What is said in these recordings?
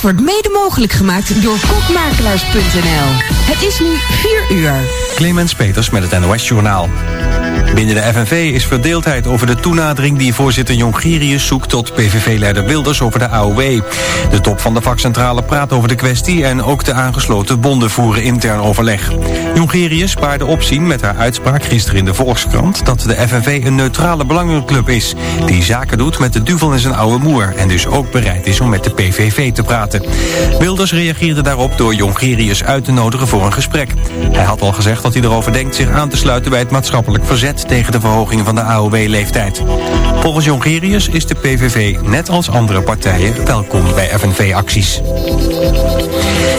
Wordt mede mogelijk gemaakt door kokmakelaars.nl. Het is nu 4 uur. Clemens Peters met het NOS Journaal. Binnen de FNV is verdeeldheid over de toenadering die voorzitter Jongerius zoekt tot PVV-leider Wilders over de AOW. De top van de vakcentrale praat over de kwestie en ook de aangesloten bonden voeren intern overleg. Jongerius baarde opzien met haar uitspraak gisteren in de Volkskrant dat de FNV een neutrale belangenclub is die zaken doet met de duvel en zijn oude moer en dus ook bereid is om met de PVV te praten. Wilders reageerde daarop door Jongerius uit te nodigen voor een gesprek. Hij had al gezegd dat hij erover denkt zich aan te sluiten bij het maatschappelijk verzet tegen de verhoging van de AOW-leeftijd. Volgens Jongerius is de PVV, net als andere partijen, welkom bij FNV-acties.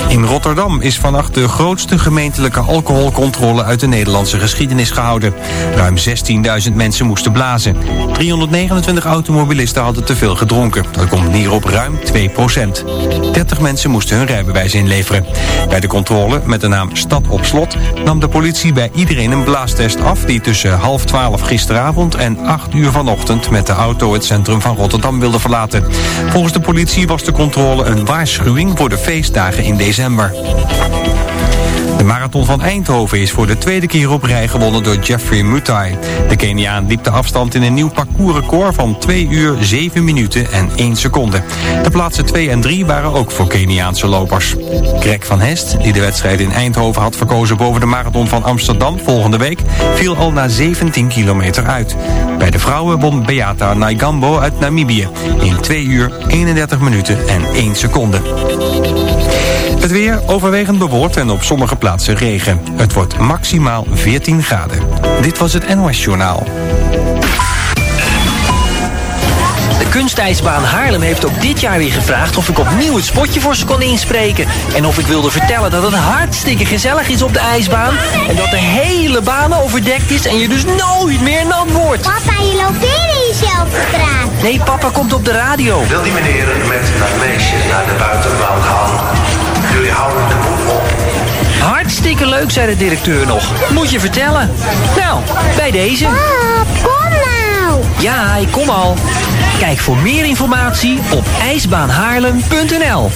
In Rotterdam is vannacht de grootste gemeentelijke alcoholcontrole uit de Nederlandse geschiedenis gehouden. Ruim 16.000 mensen moesten blazen. 329 automobilisten hadden te veel gedronken. Dat komt neer op ruim 2 procent. 30 mensen moesten hun rijbewijs inleveren. Bij de controle met de naam Stad op Slot nam de politie bij iedereen een blaastest af... die tussen half 12 gisteravond en 8 uur vanochtend met de auto het centrum van Rotterdam wilde verlaten. Volgens de politie was de controle een waarschuwing voor de feestdagen in december. De marathon van Eindhoven is voor de tweede keer op rij gewonnen door Jeffrey Mutai. De Keniaan liep de afstand in een nieuw parcoursrecord van 2 uur 7 minuten en 1 seconde. De plaatsen 2 en 3 waren ook voor Keniaanse lopers. Greg van Hest, die de wedstrijd in Eindhoven had verkozen boven de marathon van Amsterdam volgende week, viel al na 17 kilometer uit. Bij de vrouwen won Beata Naigambo uit Namibië in 2 uur 31 minuten en 1 seconde. Het weer overwegend bewolkt en op sommige plaatsen regen. Het wordt maximaal 14 graden. Dit was het NOS Journaal. De kunstijsbaan Haarlem heeft ook dit jaar weer gevraagd of ik opnieuw het spotje voor ze kon inspreken. En of ik wilde vertellen dat het hartstikke gezellig is op de ijsbaan. En dat de hele baan overdekt is en je dus nooit meer nat wordt. Papa, je loopt weer in jezelf te praten. Nee, papa komt op de radio. Wil die meneer met dat meisje naar de buitenbaan gaan? Jullie houden de boel op. Hartstikke leuk, zei de directeur nog. Moet je vertellen. Nou, bij deze. Pap, kom nou. Ja, ik kom al. Kijk voor meer informatie op ijsbaanhaarlem.nl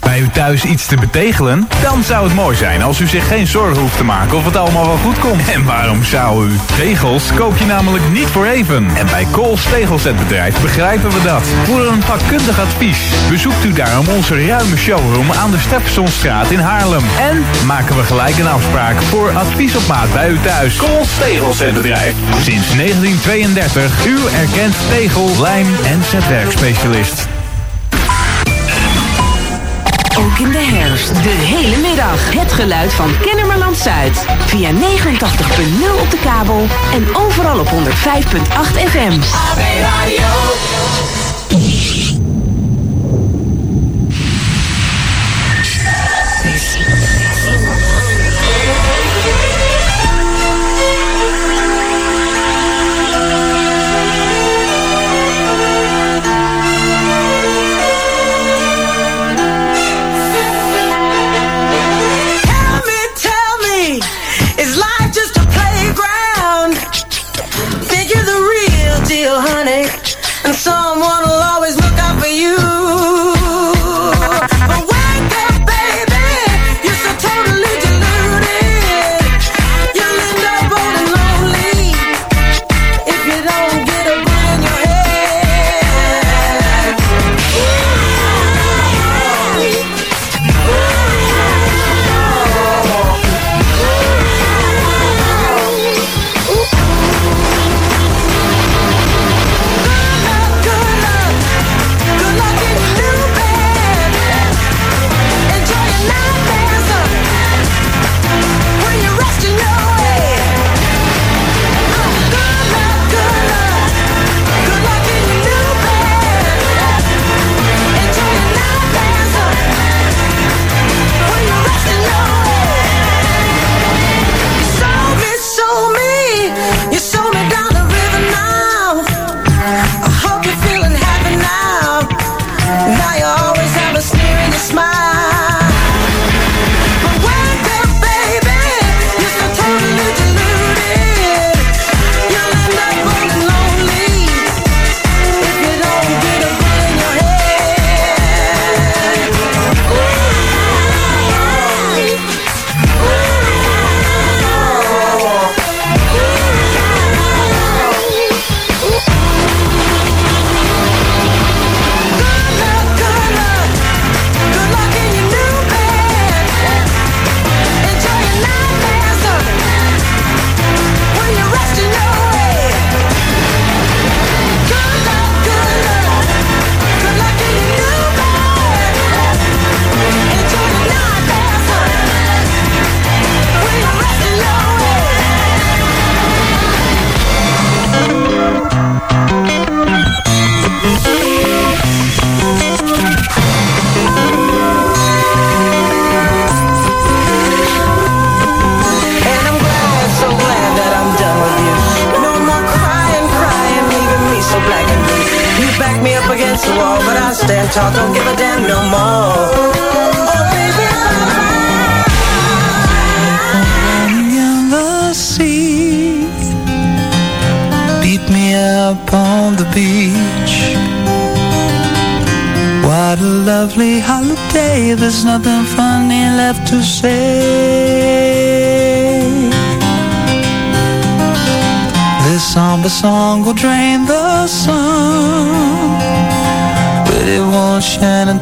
Bij u thuis iets te betegelen? Dan zou het mooi zijn als u zich geen zorgen hoeft te maken of het allemaal wel goed komt. En waarom zou u? Tegels koop je namelijk niet voor even. En bij Kools Tegelzetbedrijf begrijpen we dat. Voor een vakkundig advies bezoekt u daarom onze ruime showroom aan de Steffensonstraat in Haarlem. En maken we gelijk een afspraak voor advies op maat bij u thuis. Kools Tegelzetbedrijf. Sinds 1932 uw erkend tegel, lijm en zetwerkspecialist. Ook in de herfst, de hele middag. Het geluid van Kennemerland Zuid. Via 89.0 op de kabel en overal op 105.8 FM.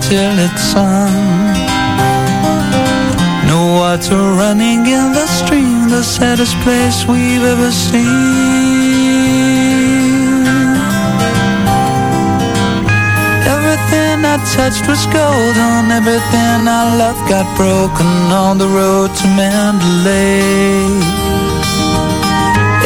Until it's sung. No water running in the stream, the saddest place we've ever seen. Everything I touched was golden, everything I loved got broken on the road to Mandalay.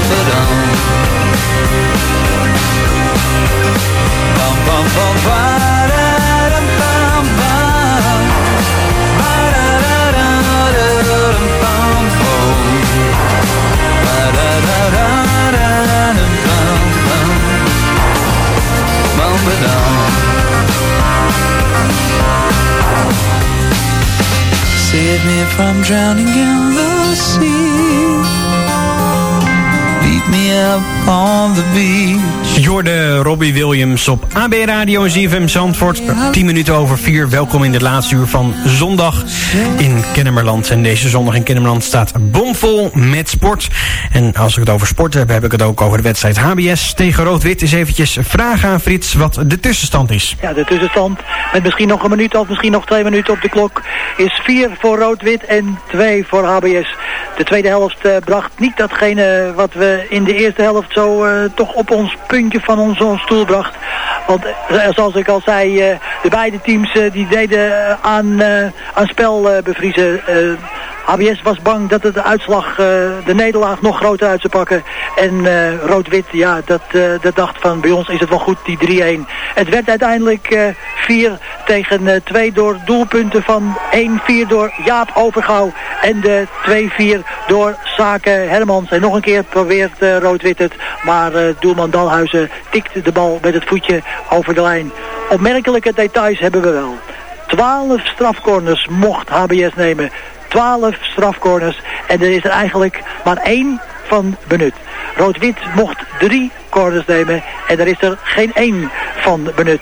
Bum ba dum. Bum bum bum ba da dum bum bum. Ba da da da da dum bum bum. Ba da da da da dum bum bum. Bum ba dum. Save me from drowning in the sea. Beat me up on the beach. Jorde Robbie Williams op AB Radio en ZFM Zandvoort. 10 minuten over 4. Welkom in het laatste uur van zondag in Kennemerland. En deze zondag in Kennemerland staat bomvol met sport. En als ik het over sport heb, heb ik het ook over de wedstrijd HBS tegen Rood-Wit. Is eventjes vragen aan Frits wat de tussenstand is. Ja, de tussenstand met misschien nog een minuut of misschien nog twee minuten op de klok is 4 voor rood-wit en 2 voor HBS. De tweede helft eh, bracht niet datgene wat we in de eerste helft zo eh, toch op ons puntje van onze, ons stoel bracht. Want eh, zoals ik al zei, eh, de beide teams eh, die deden eh, aan, eh, aan spel eh, bevriezen. Eh, HBS was bang dat het de uitslag, eh, de nederlaag nog groter uit zou pakken. En eh, rood-wit, ja, dat, eh, dat dacht van bij ons is het wel goed, die 3-1. Het werd uiteindelijk eh 4 tegen eh, 2 door doelpunten van 1-4 door Jaap Overgouw. En de 2-4 door Zaken Hermans. En nog een keer eh, rood-wit het. Maar eh, doelman Dalhuizen tikt de bal met het voetje over de lijn. Opmerkelijke details hebben we wel. 12 strafcorners mocht HBS nemen. 12 strafcorners. En er is er eigenlijk maar één van benut. Rood-wit mocht drie corners nemen. En er is er geen één van benut.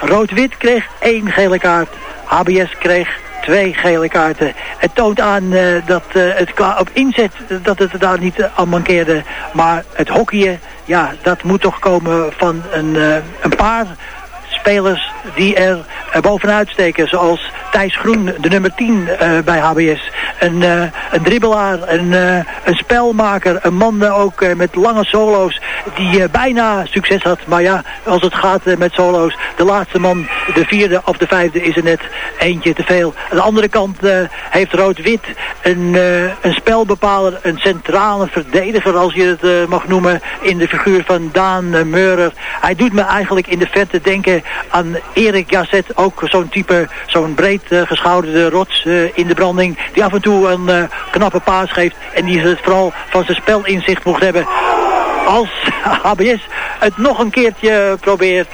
Rood-wit kreeg één gele kaart. HBS kreeg twee gele kaarten. Het toont aan eh, dat eh, het qua op inzet dat het daar niet eh, aan mankeerde. Maar het hockeyen, ja, dat moet toch komen van een, een paar spelers die er eh, bovenuit steken. Zoals Thijs Groen, de nummer 10 eh, bij HBS. Een, eh, een dribbelaar, een, een spelmaker, een man ook met lange solo's die bijna succes had. Maar ja, als het gaat met solo's, de laatste man, de vierde of de vijfde is er net eentje te veel. Aan de andere kant heeft Rood-Wit een, een spelbepaler, een centrale verdediger als je het mag noemen, in de figuur van Daan Meurer. Hij doet me eigenlijk in de verte denken aan Erik Jazet ook zo'n type, zo'n breed eh, geschouderde rots eh, in de branding. Die af en toe een eh, knappe paas geeft. En die het vooral van zijn spel inzicht mocht hebben als HBS het nog een keertje probeert.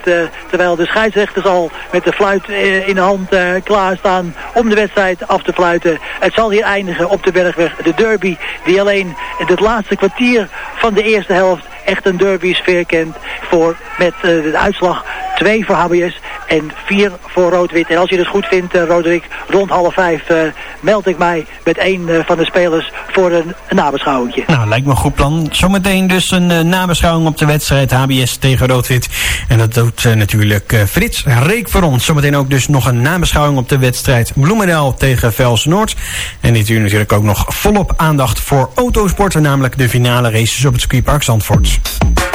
Terwijl de scheidsrechters al met de fluit in de hand uh, klaarstaan om de wedstrijd af te fluiten. Het zal hier eindigen op de Bergweg. De derby die alleen het laatste kwartier van de eerste helft echt een derby-sfeer kent. Voor, met eh, de uitslag 2 voor HBS en 4 voor rood-wit. En als je het goed vindt, eh, Roderick, rond half 5 eh, meld ik mij met een van de spelers voor een, nabeschouwtje. Nou, lijkt me een goed plan. Zometeen dus een nabeschouwing op de wedstrijd HBS tegen rood-wit. En dat doet natuurlijk Frits Reek voor ons. Zometeen ook dus nog een nabeschouwing op de wedstrijd Bloemendaal tegen Vels Noord. En dit uur natuurlijk ook nog volop aandacht voor autosporten, namelijk de finale races op het circuitpark Zandvoort. Bye.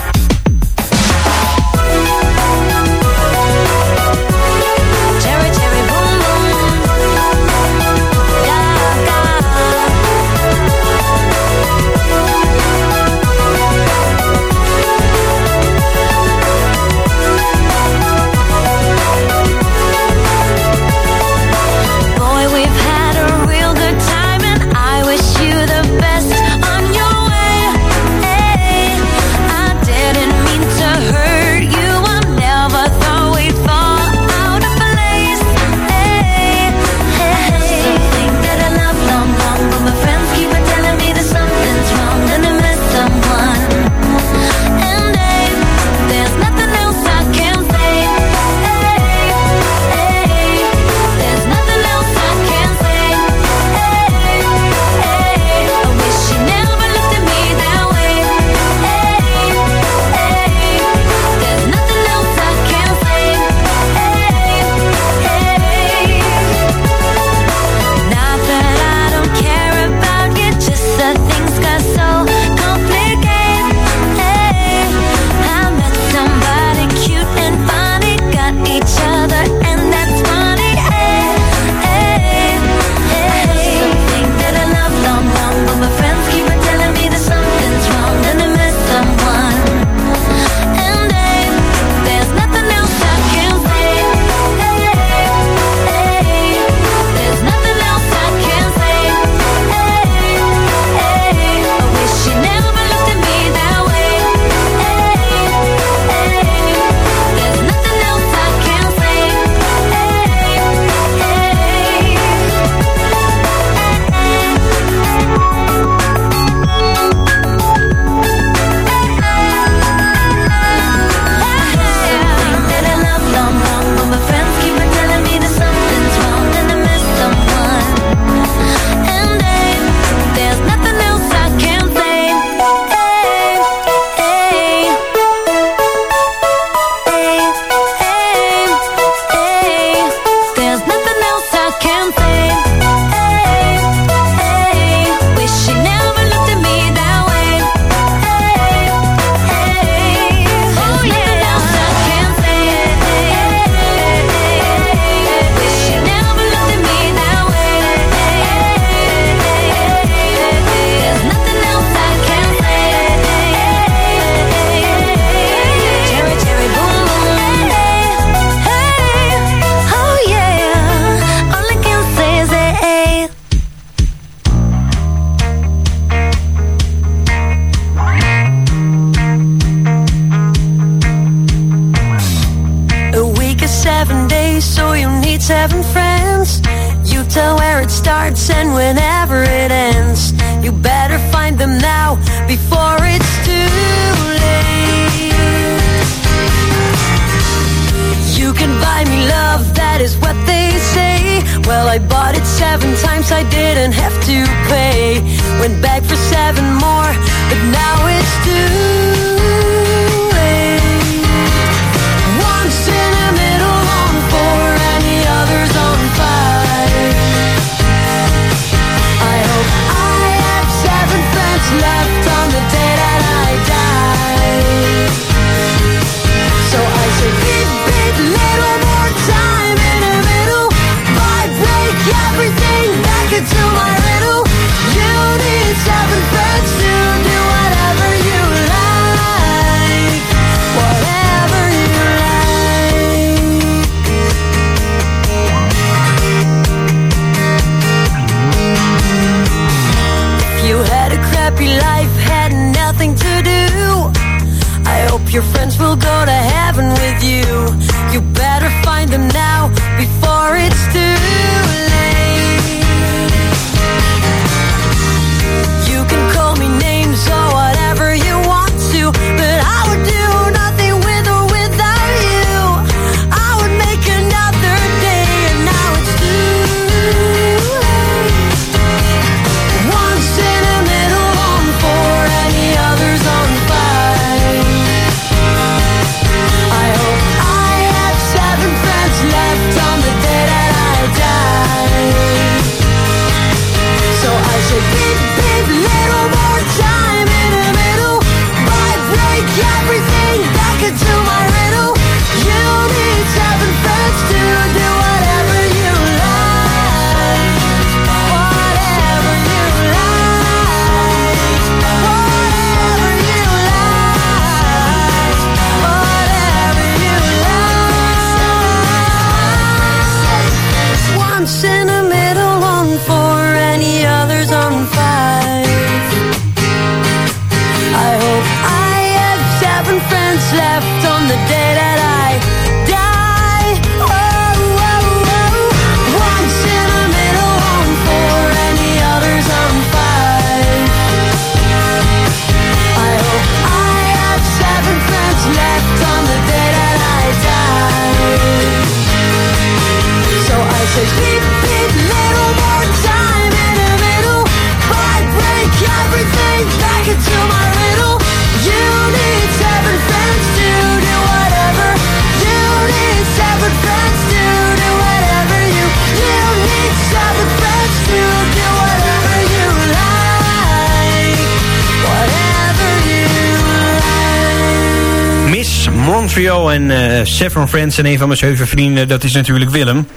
En Seven Friends en een van mijn zeven vrienden, dat is natuurlijk Willem.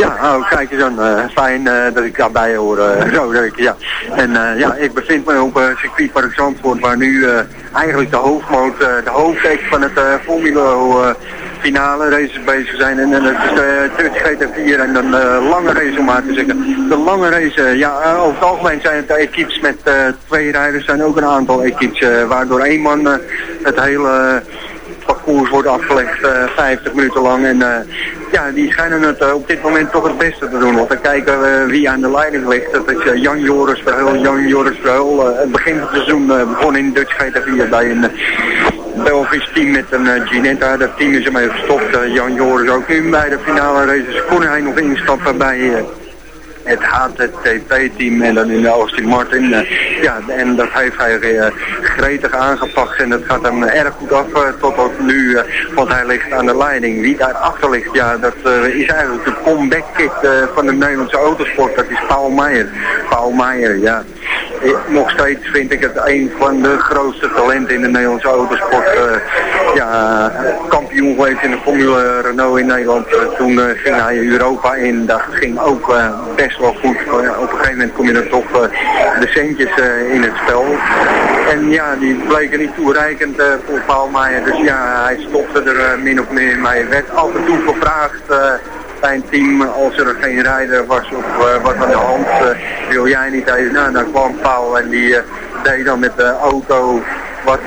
Ja, oh, kijk eens aan. eh, fijn eh, dat ik daarbij hoor. eh, zo, ik, ja. En ja, ik bevind me op uh, circuitpark Zandvoort, waar nu eigenlijk de hoofdmoot, de hoofdtek van het Formula finale races bezig zijn. En, en dat is de Dutch GT4 en een lange race om maar te zeggen. De lange race, ja, over het algemeen zijn het equipes met twee rijders. zijn ook een aantal equipes, waardoor één man het hele parcours wordt afgelegd, eh, 50 minuten lang. En eh, ja, die schijnen het eh, op dit moment toch het beste te doen. Want dan kijken wie aan de leiding ligt. Dat is eh, Jan Joris Verheul. Jan Joris Verheul, eh, het begin van het seizoen eh, begon in Dutch GT4 bij een... eh, Belgisch team met een uh, Ginetta, dat team is ermee gestopt. Eh, Jan Joris ook nu bij de finale races kon hij nog instappen bij eh, het HTTP-team en dan in Austin Martin. eh, ja, en dat heeft hij eh, gretig aangepakt en dat gaat hem erg goed af eh, tot op nu, eh, want hij ligt aan de leiding. Wie daarachter ligt, ja, dat eh, is eigenlijk de comeback eh, van de Nederlandse autosport. Dat is Paul Meijer. Paul Meijer, ja. Eh, nog steeds vind ik het een van de grootste talenten in de Nederlandse autosport. eh, ja, kampioen geweest in de Formule Renault in Nederland. Eh, toen eh, ging hij Europa in. Dat ging ook eh, ja, op een gegeven moment kom je dan toch eh, de centjes eh, in het spel. En ja, die bleken niet toereikend eh, voor Paul Meijer. Dus ja, hij stopte er min of meer mee. Werd af en toe gevraagd... bij een team, als er geen rijder was of wat aan de hand, wil jij niet even, nou dan kwam Paul en die deed dan met de auto wat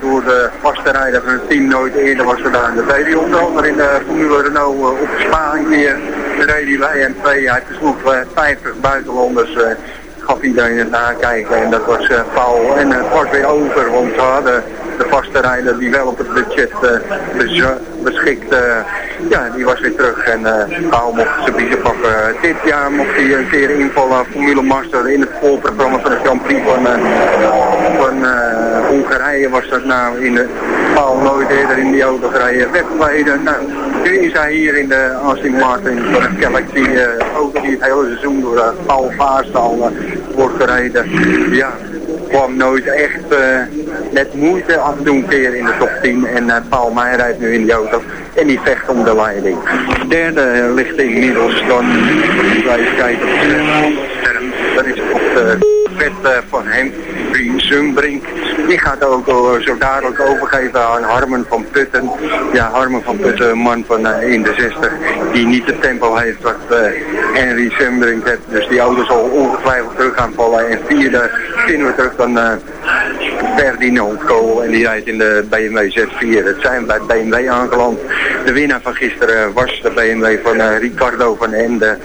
door de vaste rijder van het team nooit eerder was gedaan. Dat deed hij onder andere in de Formule Renault op Spa een keer, hij bij M2, hij versloeg eh, 50 buitenlanders, eh, gaf iedereen het nakijken en dat was eh, Paul. En het was weer over, want ze hadden de vaste rijder die wel op het budget eh, bez- beschikt, eh, ja, die was weer terug en eh Paul mocht zijn biezen pakken. Dit jaar mocht hij een keer invallen Formule Master in het voorprogramma van de Grand Prix van, eh, van eh, Hongarije was dat nou in de Paul nooit eerder in die auto gereden. Weggeleden. Nou, is hij hier in de Aston Martin van de Galaxy eh, auto die het hele seizoen door eh, Paul Vaarstal eh, wordt gereden. Ja, kwam nooit echt met moeite af en toe een keer in de top 10. En Paul Meijer rijdt nu in die auto en die vecht om de leiding. Derde eh, ligt inmiddels dan, even kijken op dat is op de vet van hem, Green Zumbrink. Die gaat ook eh, zo dadelijk overgeven aan Harmen van Putten. Ja, Harmen van Putten, een man van eh, in de 60, die niet het tempo heeft wat eh, Henry Zumbrink heeft. Dus die auto zal ongetwijfeld terug gaan vallen. En vierde vinden we terug dan eh, Ferdinand Kool en die rijdt in de BMW Z4. Het zijn bij BMW aangeland. De winnaar van gisteren was de BMW van eh, Ricardo van Ende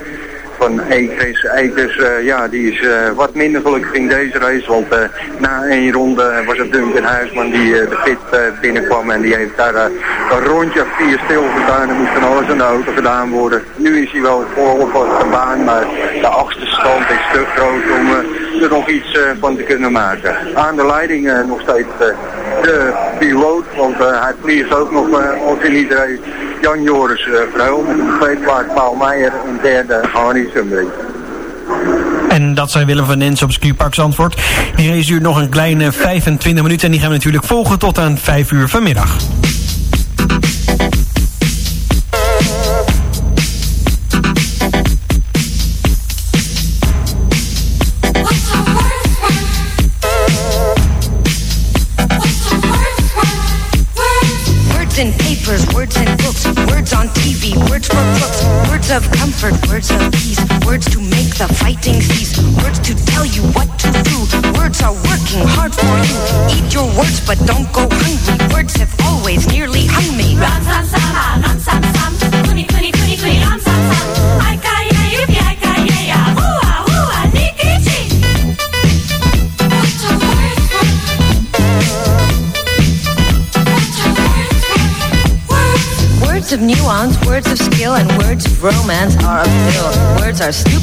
van Ekes. Ekes, eh, ja, die is eh, wat minder gelukkig in deze race, want eh, na één ronde was het Duncan Huisman die de pit binnenkwam en die heeft daar een rondje vier stilgestaan. Er moest van alles aan de auto gedaan worden. Nu is hij wel volop op de baan, maar de achtste stand is te groot om er nog iets van te kunnen maken. Aan de leiding nog steeds de piloot, want hij vliegt ook nog als niet rijdt. Jan Joris Verheul met een tweede plaats Paul Meijer en derde Harry Sumbrink. En dat zijn Willem van Nens op Skipark Zandvoort. Die race duurt nog een kleine 25 minuten en die gaan we natuurlijk volgen tot aan 5 uur vanmiddag.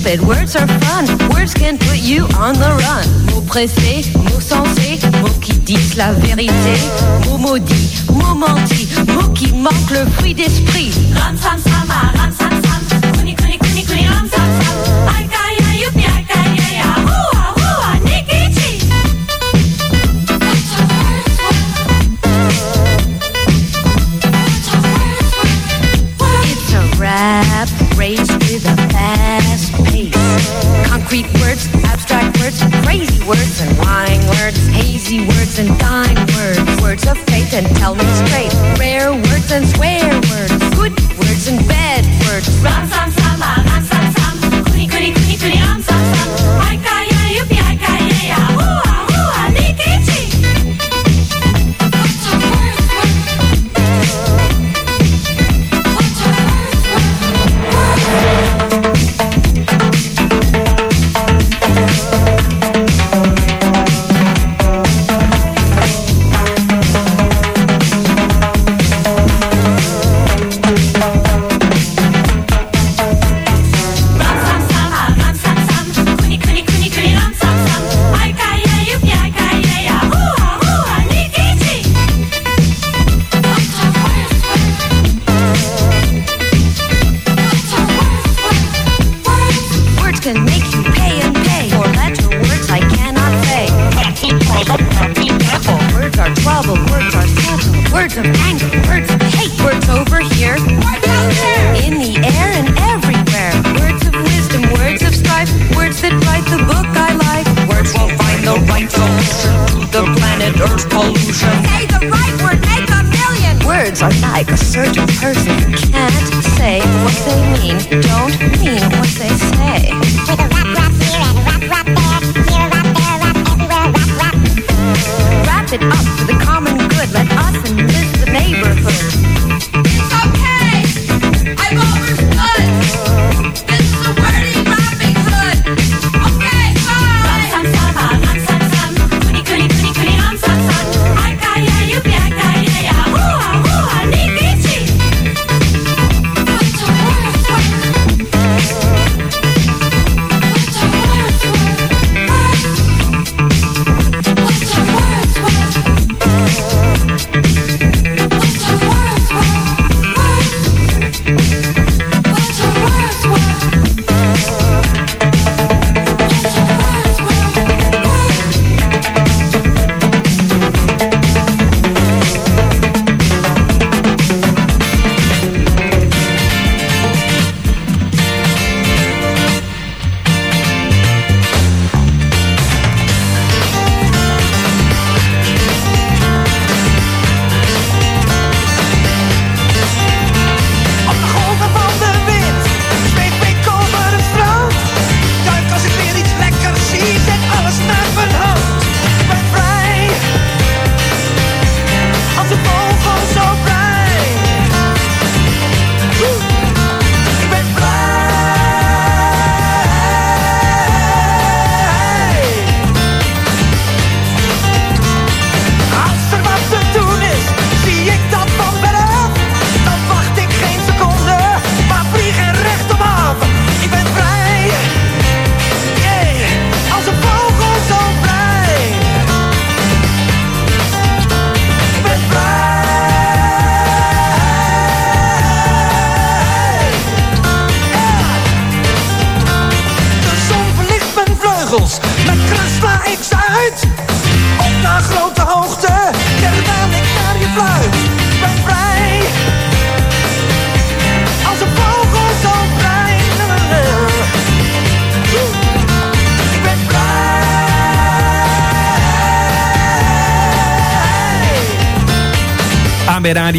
said words are fun, words can put you on the run. Mots pressés, mots sensés, mots qui disent la vérité, mots maudits, mots mentis, mots qui manquent le fruit d'esprit. Ram sam sama, ah, ram sam sam, kuni kuni kuni kuni ram sam sam. words and dying words, words of faith and tell them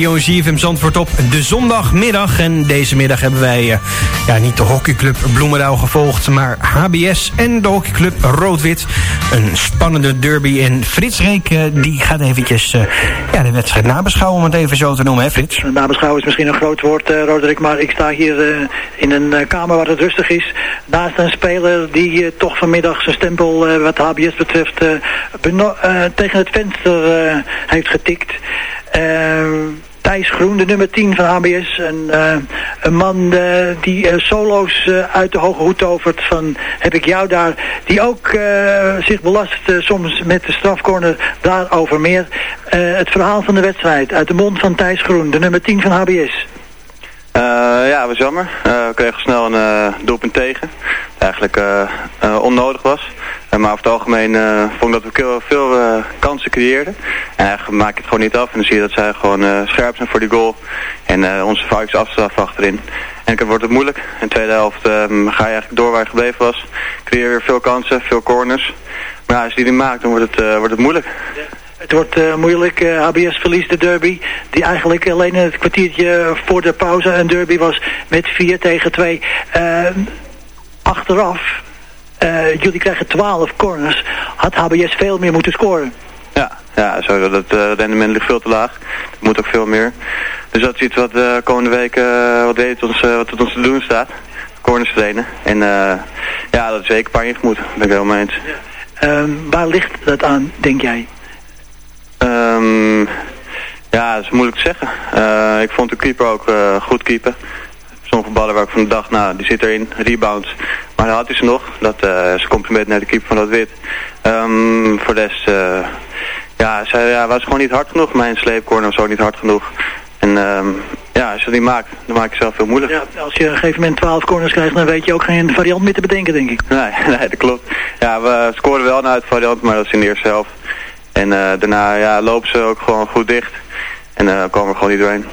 radio ZFM Zandvoort op de zondagmiddag. En deze middag hebben wij eh, ja, niet de hockeyclub Bloemendaal gevolgd... maar HBS en de hockeyclub Roodwit. Een spannende derby. En Frits Reek eh, die gaat eventjes eh, ja, de wedstrijd nabeschouwen... om het even zo te noemen, hè Frits? Nabeschouwen is misschien een groot woord, Roderick... maar ik sta hier in een kamer waar het rustig is... naast een speler die toch vanmiddag zijn stempel wat HBS betreft... tegen het venster heeft getikt... Thijs Groen, de nummer 10 van HBS. Een, eh, een man eh, die eh, solo's uit de hoge hoed tovert van heb ik jou daar. Die ook zich belast soms met de strafcorner daarover meer. Het verhaal van de wedstrijd uit de mond van Thijs Groen, de nummer 10 van HBS. Eh, ja, was jammer. Eh, we kregen snel een eh, doelpunt tegen. Eigenlijk onnodig was. Maar over het algemeen vond ik dat we veel, kansen creëerden. En eigenlijk maak ik het gewoon niet af. En dan zie je dat zij gewoon scherp zijn voor die goal. En onze foutjes afstraffen achterin. En dan wordt het moeilijk. In de tweede helft ga je eigenlijk door waar je gebleven was. Creëer weer veel kansen, veel corners. Maar ja, als je die niet maakt, dan wordt het, wordt het moeilijk. Het wordt eh, moeilijk. Eh, HBS verliest de derby. Die eigenlijk alleen in het kwartiertje voor de pauze een derby was met 4 tegen 2. Eh, achteraf, eh, jullie krijgen 12 corners. Had HBS veel meer moeten scoren. Ja, ja sowieso. Dat eh, rendement ligt veel te laag. Dat moet ook veel meer. Dus dat is iets wat de komende weken eh, wat, weet ons, eh, wat het ons te doen staat. Corners trainen. En eh, ja, dat is zeker ingemoet. Daar ben ik het helemaal eens. Ehm, waar ligt dat aan, denk jij? Ehm, ja, dat is moeilijk te zeggen. Eh, ik vond de keeper ook eh, goed keeper. Sommige ballen waar ik van de dag, nou, die zit erin, rebound. Maar dat had hij ze nog. Dat eh, is een compliment naar de keeper van dat wit. Ehm, voor de rest, eh, ja, zij ja, was gewoon niet hard genoeg. Mijn sleepcorner was ook niet hard genoeg. En ehm, ja, als je dat niet maakt, dan maak je zelf veel moeilijk. Ja, als je op een gegeven moment 12 corners krijgt, dan weet je ook geen variant meer te bedenken, denk ik. Nee, nee, dat klopt. Ja, we scoren wel een uitvariant, maar dat is in de eerste helft. En eh, daarna ja, lopen ze ook gewoon goed dicht. En eh komen we gewoon niet doorheen.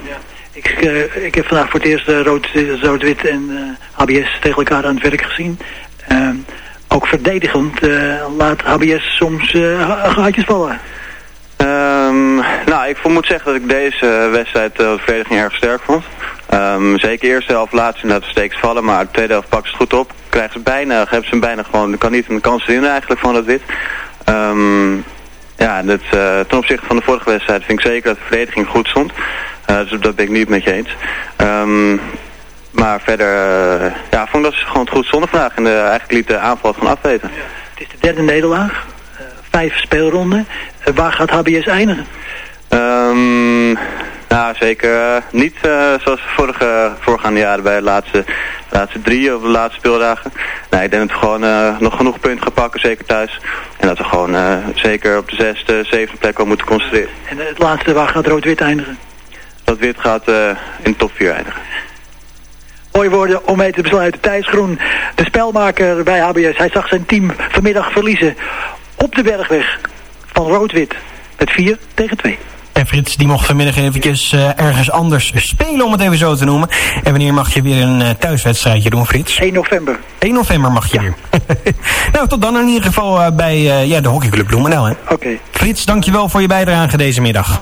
Ik, eh, ik heb vandaag voor het eerst rood, rood-wit en HBS tegen elkaar aan het werk gezien. Ook verdedigend laat HBS soms gaatjes vallen. Ehm, nou, ik moet zeggen dat ik deze wedstrijd de verdediging erg sterk vond. Ehm, zeker de eerste helft laatst inderdaad steeks vallen, maar de tweede helft pakken ze het goed op. Krijgen ze bijna, geven ze hem bijna gewoon, kan niet een kans winnen eigenlijk van dat wit. Ehm, ja, dat, eh, ten opzichte van de vorige wedstrijd vind ik zeker dat de verdediging goed stond. Eh, dus dat ben ik niet met je eens. Ehm, maar verder, eh, ja, vond ik dat ze gewoon het goed stonden vandaag. En eigenlijk liet de aanval het gewoon afweten. Het is de derde nederlaag. Vijf speelronden. Waar gaat HBS eindigen? Ehm, nou, zeker eh, niet eh, zoals vorige, voorgaande jaren bij de laatste, laatste drie of de laatste speeldagen. Nee, ik denk dat we gewoon eh, nog genoeg punten gaan pakken, zeker thuis. En dat we gewoon zeker op de zesde, zevende plek wel moeten concentreren. En het laatste, waar gaat rood-wit eindigen? Dat wit gaat in de top 4 eindigen. Mooie woorden om mee te besluiten. Thijs Groen, de spelmaker bij HBS. Hij zag zijn team vanmiddag verliezen op de bergweg van rood-wit. Met 4 tegen 2. En Frits, die mocht vanmiddag eventjes eh, ergens anders spelen, om het even zo te noemen. En wanneer mag je weer een eh, thuiswedstrijdje doen, Frits? 1 november. 1 november mag je weer. nou, tot dan in ieder geval eh, bij ja, de hockeyclub Bloemendaal. hè. Oké. Frits, dankjewel voor je bijdrage deze middag.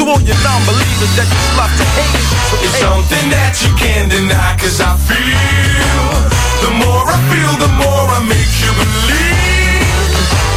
all your non-believers That just love to hate? So It's something that you can't deny Cause I feel The more I feel, the more I make you believe.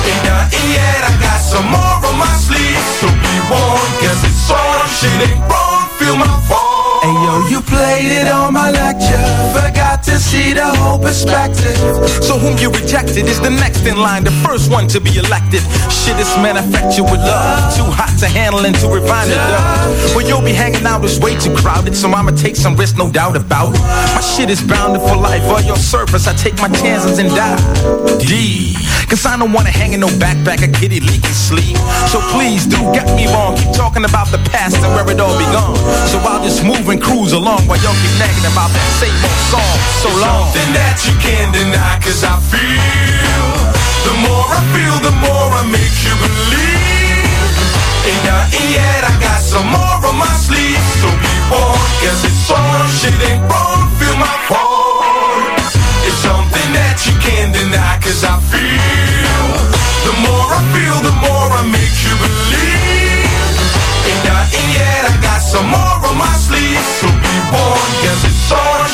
Ain't nothing yet, I got some more on my sleeve. So be warned, cause it's on Shit ain't wrong, feel my fall Hey yo, you played it on my lecture Forgot to see the whole perspective. So whom you rejected is the next in line, the first one to be elected. Shit is manufactured with love, too hot to handle and too refined to love. Well, you'll be hanging out is way too crowded, so I'ma take some risks, no doubt about it. My shit is bounded for life, on your surface, I take my chances and die. D. Cause I don't wanna hang in no backpack, a kitty leaking sleep. So please do get me wrong, keep talking about the past and where it all begun. So I'll just move and cruise along while y'all keep nagging about that same old song. So long. Something that you can't deny Cause I feel The more I feel The more I make you believe. Ain't nothing yet I got some more on my sleeve. So be warned Cause it's on Shit ain't wrong. Feel my fault It's something that you can't deny Cause I feel The more I feel The more I make you believe. Ain't nothing yet I got some more on my sleeve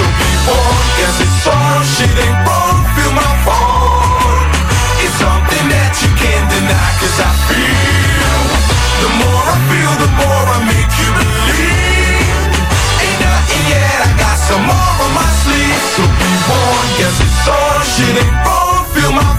So warned, cause it's on Shit ain't wrong, feel my fault It's something that you can't deny Cause I feel The more I feel, the more I make you believe Ain't nothing yet, I got some more on my sleeve. So be it's Shit ain't wrong, feel my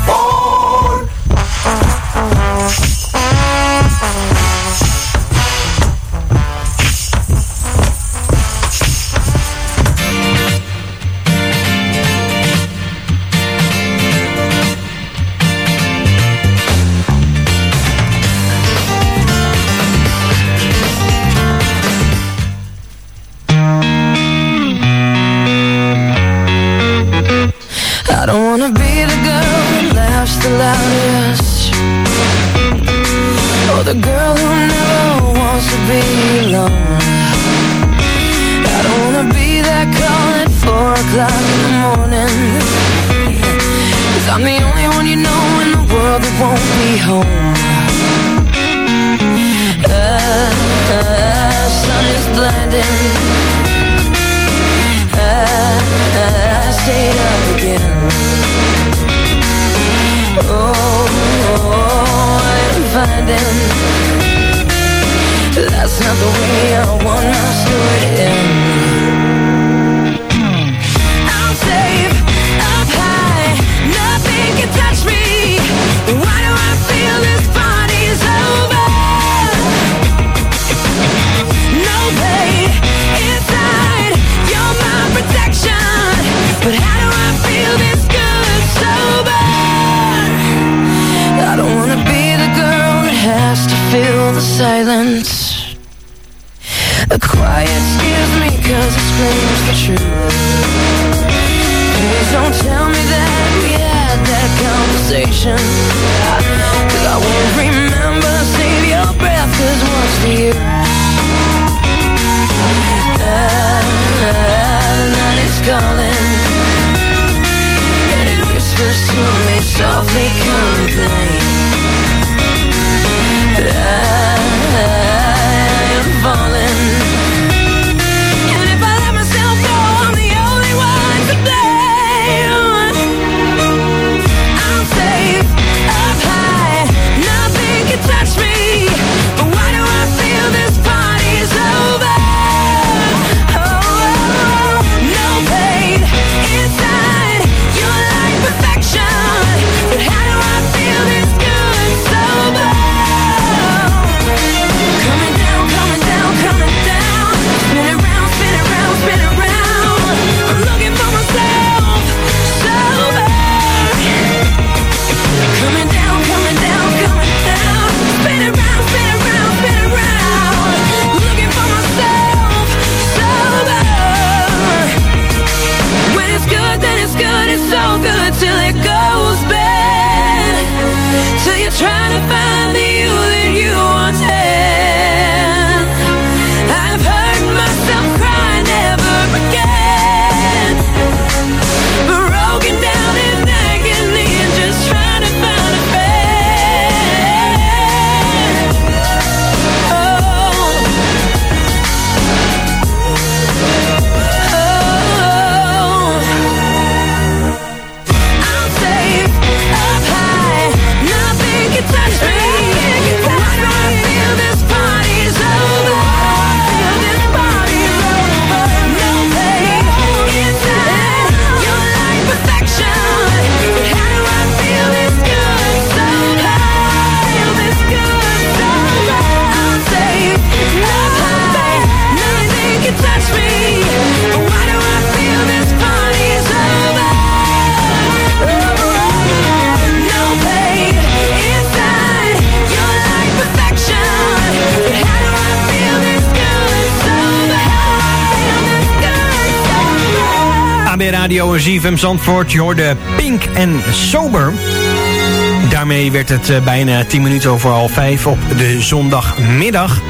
not the way I want to end. I'm safe up high, nothing can touch me. Why do I feel this party's over? No pain inside, you're my protection. But how do I feel this good sober? I don't wanna be the girl has to fill the silence. ZFM Zandvoort. Je hoorde Pink en Sober. Daarmee werd het eh, bijna 10 minuten over half 5 op de zondagmiddag.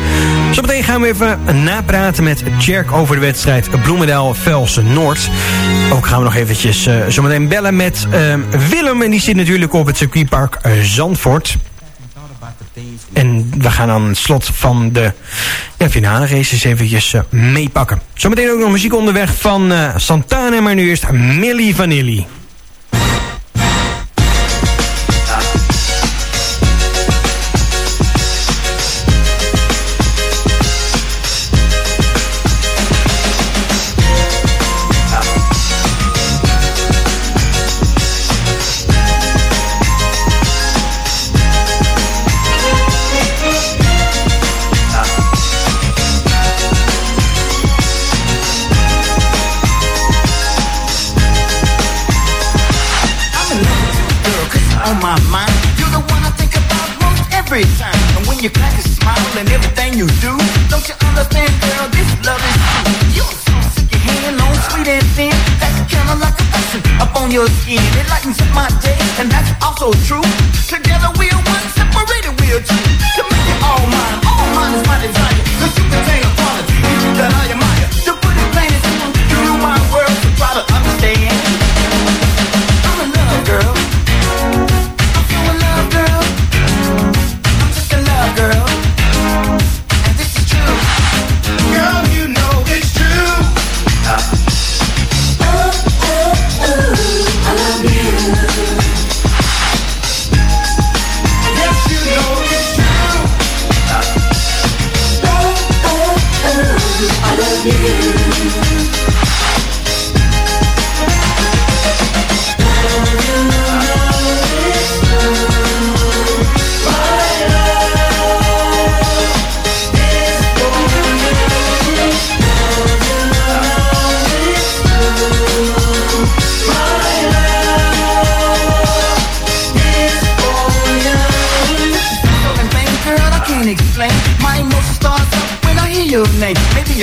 Zometeen gaan we even napraten met Jerk over de wedstrijd Bloemendaal-Velsen Noord. Ook gaan we nog eventjes eh, zometeen bellen met eh, Willem. En die zit natuurlijk op het circuitpark Zandvoort. En we gaan aan het slot van de finale races eventjes meepakken. Zometeen ook nog muziek onderweg van eh, Santana, maar nu eerst Milli Vanilli.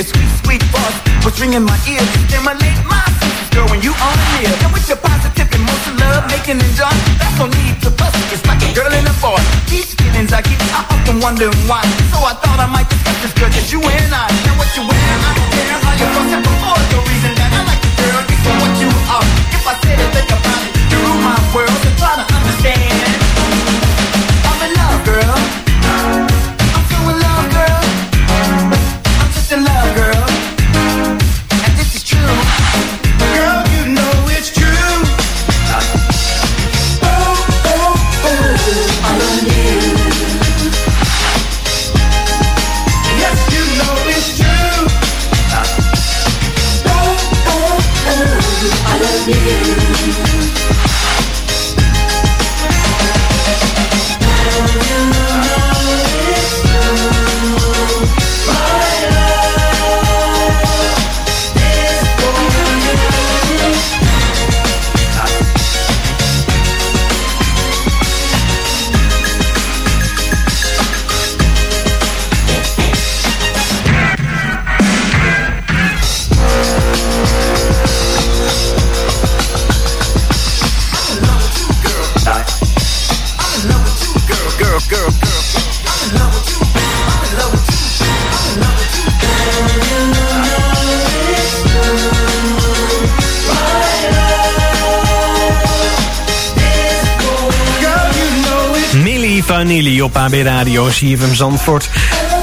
Sweet, sweet voice was ringing my ears. Stimulate my senses, girl, when you are near. And with your positive emotion, love making and joy, that's no need to fuss. It's like a girl in a boy. These feelings I keep, I often wonder why. So I thought I might discuss this girl, just you and I. And what you wear, I don't care how you cross it before. The reason that I like you, girl, is for what you are. If I said it, think about it. You rule my world, so try to understand. Vanilli op AB Radio CFM Zandvoort.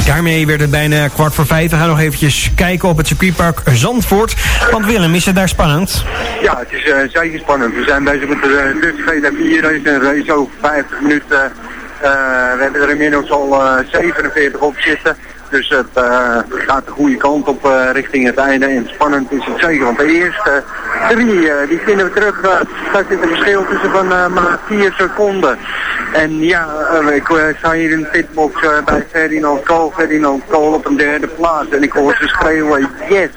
Daarmee werd het bijna kwart voor vijf. We gaan nog eventjes kijken op het circuitpark Zandvoort. Want Willem, is het daar spannend? Ja, het is eh, zeker spannend. We zijn bezig met de uh, Dutch GT4 race, een race over 50 minuten. Eh, we hebben er inmiddels al eh, 47 op zitten. Dus het eh, gaat de goede kant op eh, richting het einde. En spannend is het zeker, want de eerste drie, eh, die vinden we terug. daar zit een verschil tussen van eh, maar 4 seconden. En ja, eh, ik sta hier in de pitbox bij Ferdinand Kool. Ferdinand Kool op een derde plaats. En ik hoor ze schreeuwen, yes!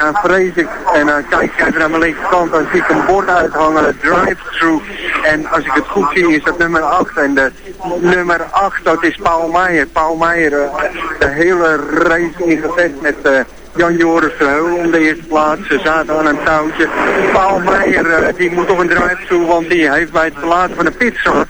En vrees ik, en dan kijk ik even naar mijn linkerkant, dan zie ik een bord uithangen, drive-thru. En als ik het goed zie is dat nummer 8. En de nummer 8, dat is Paul Meijer. Paul Meijer, de hele race ingezet met eh, Jan Joris Verheul om de eerste plaats. Ze zaten aan een touwtje. Paul Meijer, eh, die moet toch een drive toe, want die heeft bij het verlaten van de pitstop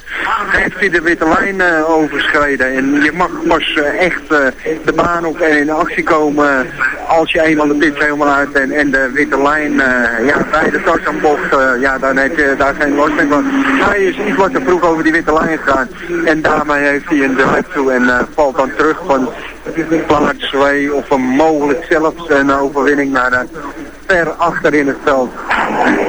heeft hij de witte lijn eh, overschreden. En je mag pas eh, echt eh, de baan op en in actie komen eh, als je eenmaal de pits helemaal uit en, en de witte lijn eh, ja, bij de Tarzanbocht, eh ja, dan heb je daar geen last van. Hij is iets wat te vroeg over die witte lijn gegaan. En daarmee heeft hij een drive toe en eh, valt dan terug van plaats 2 of een mogelijk zelfs een overwinning naar de ver achter in het veld.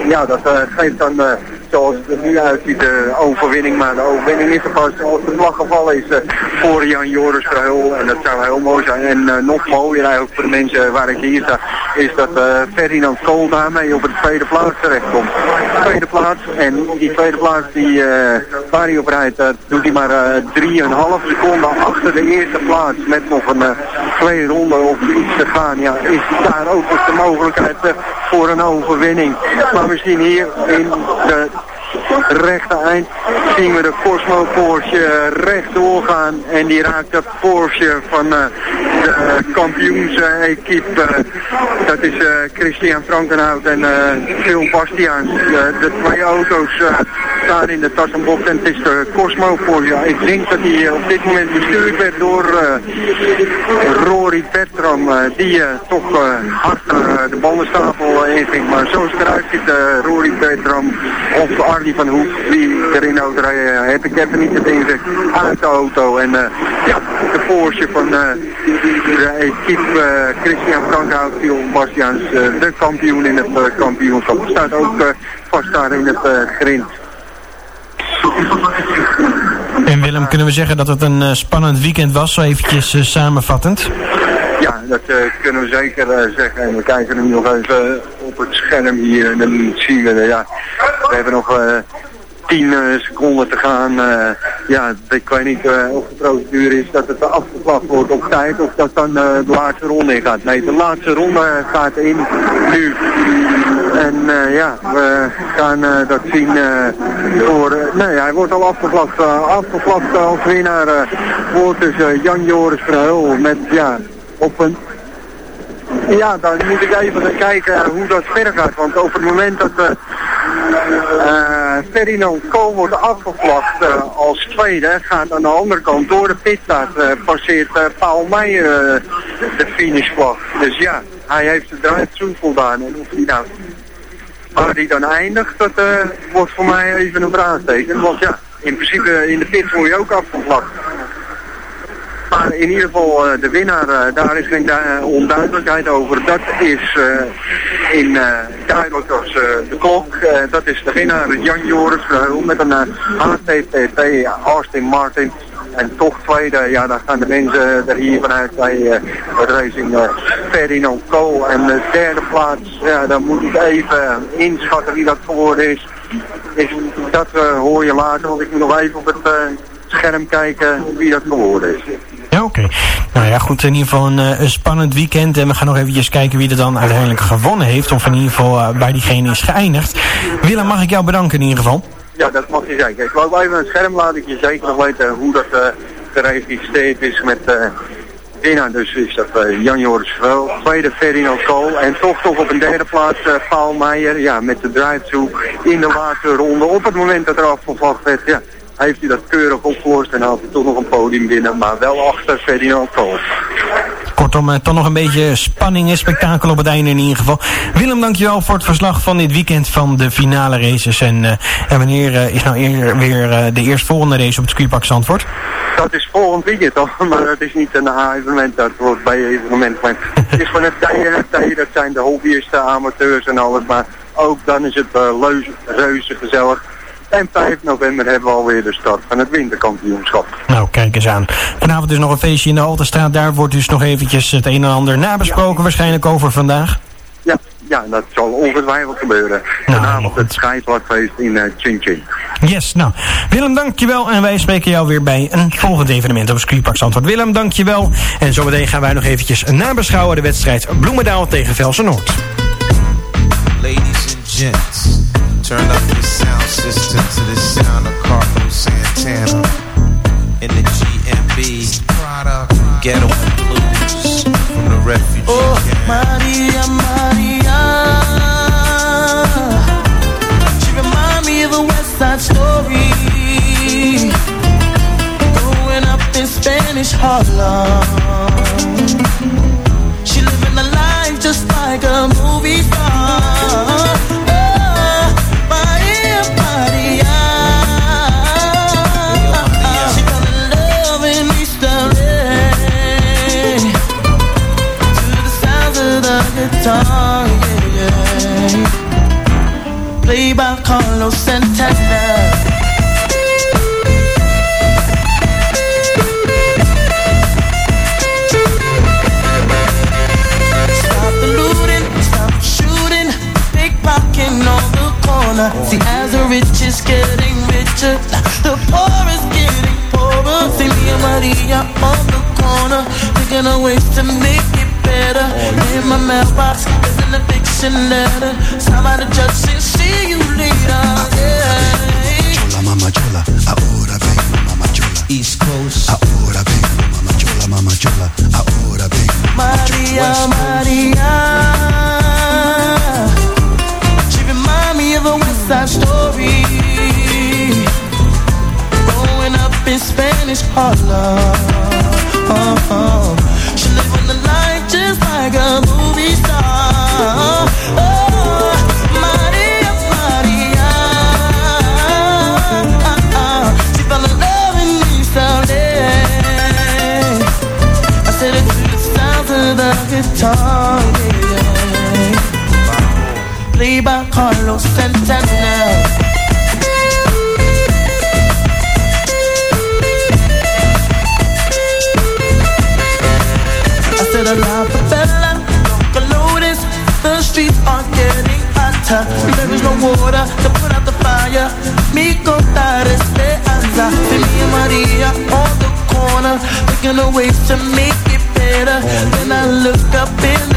Ja, dat eh, geeft dan, eh, zoals het er nu uitziet, de overwinning. Maar de overwinning is er pas als vlag gevallen is eh, voor Jan Joris Verheul. En dat zou heel mooi zijn. En eh, nog mooier eigenlijk voor de mensen waar ik hier sta, is dat eh, Ferdinand Kool daarmee op de tweede plaats terechtkomt. Tweede plaats. En die tweede plaats die, eh, waar hij op rijdt, eh, doet hij maar eh 3,5 seconden achter de eerste plaats. Met nog een eh, twee ronden of iets te gaan. Ja, is daar ook eens de mogelijkheid eh, voor een overwinning. Maar zien hier in de rechte eind zien we de Cosmo Porsche rechtdoor gaan en die raakt de Porsche van eh, de kampioensequipe. eh, dat is eh, Christian Frankenhout en eh Phil Bastiaans. De twee auto's eh, staan in de Tassenbocht en het is de Cosmo Porsche. Ja, ik denk dat hij eh, op dit moment bestuurd werd door eh, Rory Bertram, eh, die eh, toch eh, eh, de bandenstapel eh, inging. Maar zoals het eruit ziet, eh, Rory Bertram of Arnie van Hoek, die erin auto rijden, eh, heb ik even niet te denken uit de auto. En eh, ja, de Porsche van eh, de equipe eh, Christian Frankhout, Phil Bastiaans, eh, de kampioen in het eh, kampioenschap. Staat ook eh, vast daar in het eh, grind. En Willem, kunnen we zeggen dat het een eh, spannend weekend was, zo eventjes eh, samenvattend? Ja, dat eh, kunnen we zeker zeggen. En we kijken nu nog even op het scherm hier en dan zien we, ja, we hebben nog 10 eh, seconden te gaan. eh, ja, ik weet niet eh, of de procedure is dat het afgevlakt wordt op tijd of dat dan de laatste ronde in gaat. Nee, de laatste ronde gaat in nu. En ja, we gaan dat zien eh, voor... nee, hij wordt al afgevlakt. afgevlakt als winnaar wordt dus Jan Joris Verheul met, ja, op een ja, dan moet ik even kijken hoe dat verder gaat. Want op het moment dat uh, uh, Ferdinand Kool wordt afgevlakt uh, als tweede, gaat aan de andere kant door de pitstraat, passeert Paul Meijer de finishvlag. Dus ja, hij heeft de drive-thru voldaan. En of hij nou, waar hij dan eindigt, dat wordt voor mij even een vraagteken. Want ja, in principe in de pit word je ook afgevlakt. Maar in ieder geval eh, de winnaar, eh, daar is geen du- onduidelijkheid over. Dat is eh, in, eh, duidelijk als eh, de klok. Eh, dat is de winnaar Jan Joris met een eh, HTTP Austin Martin. En toch tweede, ja, daar gaan de mensen er hier vanuit bij eh het Racing eh, Ferdinand Kool. En de derde plaats, ja, dan moet ik even inschatten wie dat geworden is. is dat eh, hoor je later, want ik moet nog even op het eh, scherm kijken wie dat geworden is. Oké. Nou ja, goed, in ieder geval een, eh, een spannend weekend. En we gaan nog eventjes kijken wie er dan uiteindelijk gewonnen heeft. Of in ieder geval eh, bij diegene is geëindigd. Willem, mag ik jou bedanken in ieder geval? Ja, dat mag je zeker. Ik wou even het scherm laat ik zeker nog weten hoe dat eh geregistreerd is met eh winnaar. Dus is dat eh, Jan Joris Wel, tweede Ferdinand Kool en toch toch op een derde plaats eh, Paul Meijer. Ja, met de drive-thru in de laatste ronde. Op het moment dat er afgevlagd werd, ja, heeft hij dat keurig opgelost en had hij toch nog een podium binnen. Maar wel achter Ferdinand Kool. Kortom, eh, toch nog een beetje spanning en spektakel op het einde in ieder geval. Willem, dankjewel voor het verslag van dit weekend van de finale races. En, eh, en wanneer eh, is nou eer, weer eh, de eerstvolgende race op het circuitpark Zandvoort? Dat is volgend weekend toch, maar dat is niet een A-evenement, dat wordt bij evenement. Maar het is van het tijden en tijden, dat zijn de hobbyisten, amateurs en alles, maar ook dan is het reuze gezellig. En 5 november hebben we alweer de start van het winterkampioenschap. Nou, kijk eens aan. Vanavond is nog een feestje in de Haltestraat. Daar wordt dus nog eventjes het een en ander nabesproken, waarschijnlijk over vandaag. Ja, ja, dat zal ongetwijfeld gebeuren. Vanavond het schijfbladfeest in uh, Chin Chin. Yes, nou. Willem, dankjewel. En wij spreken jou weer bij een volgend evenement op het circuitpark Zandvoort. Willem, dankjewel. En zometeen gaan wij nog eventjes nabeschouwen de wedstrijd Bloemendaal tegen Velsen Noord. Ladies and gents, Turn up the sound system to the sound of Carlos Santana in the GMB. Ghetto blues from the refugee oh, camp. Maria, Maria. She remind me of a West Side Story. Growing up in Spanish Harlem. and in a way to make it better. When I look up in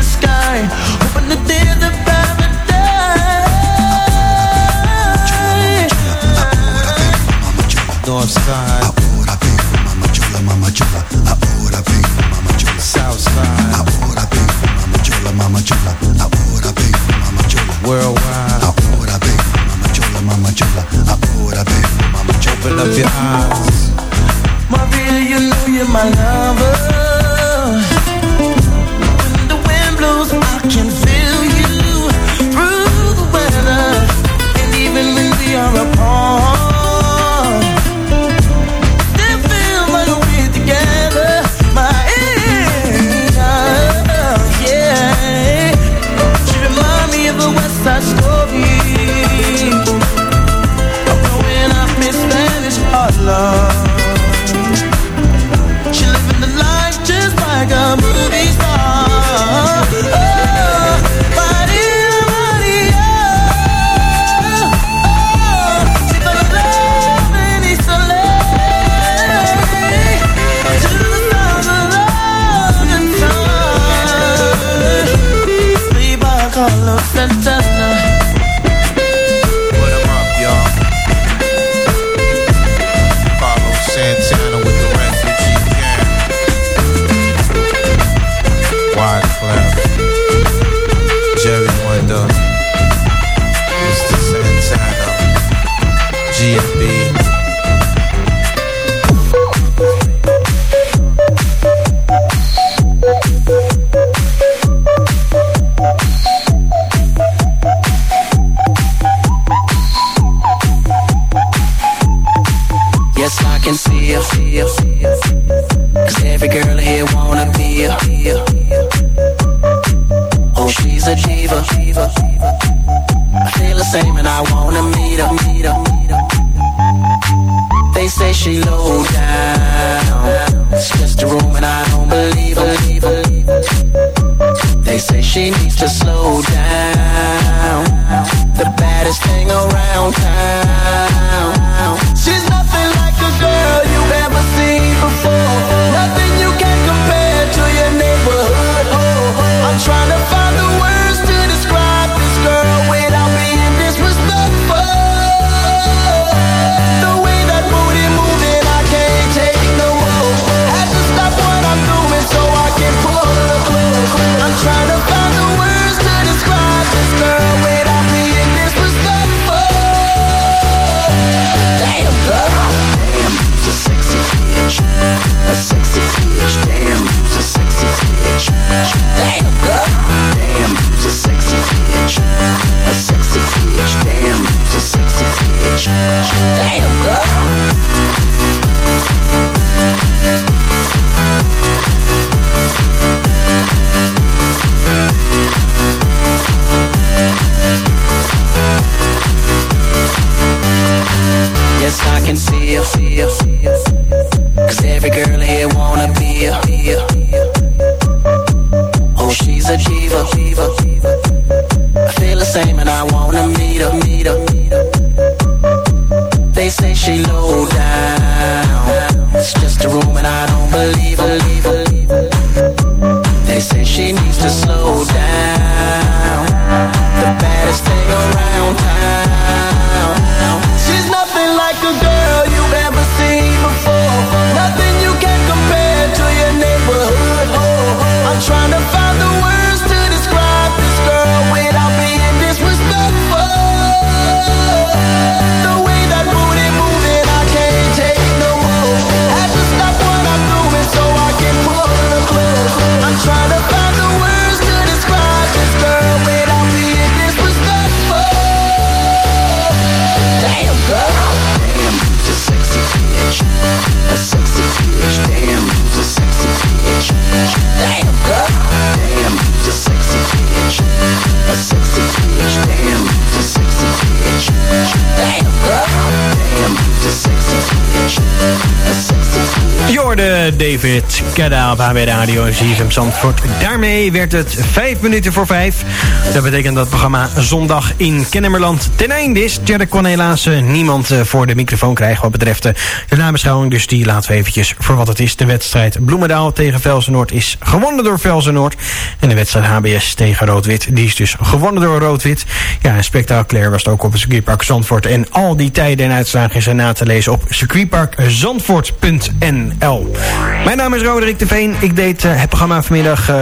este see ya. Cause every girl here wanna be ya. Oh, she's a diva. I feel the same and I wanna meet her. They say she low down. Hoorde David Kedda op HB Radio en ZFM Zandvoort. Daarmee werd het vijf minuten voor vijf. Dat betekent dat het programma Zondag in Kennemerland ten einde is. Er kon helaas eh, niemand eh, voor de microfoon krijgen wat betreft de nabeschouwing. Dus die laten we eventjes voor wat het is. De wedstrijd Bloemendaal tegen Velsen-Noord is gewonnen door Velsen-Noord. En de wedstrijd HBS tegen Rood-Wit, die is dus gewonnen door Rood-Wit. Ja, en spectaculair was het ook op het circuitpark Zandvoort. En al die tijden en uitslagen zijn na te lezen op circuitparkzandvoort.nl. Mijn naam is Roderick de Veen. Ik deed eh, het programma vanmiddag... eh,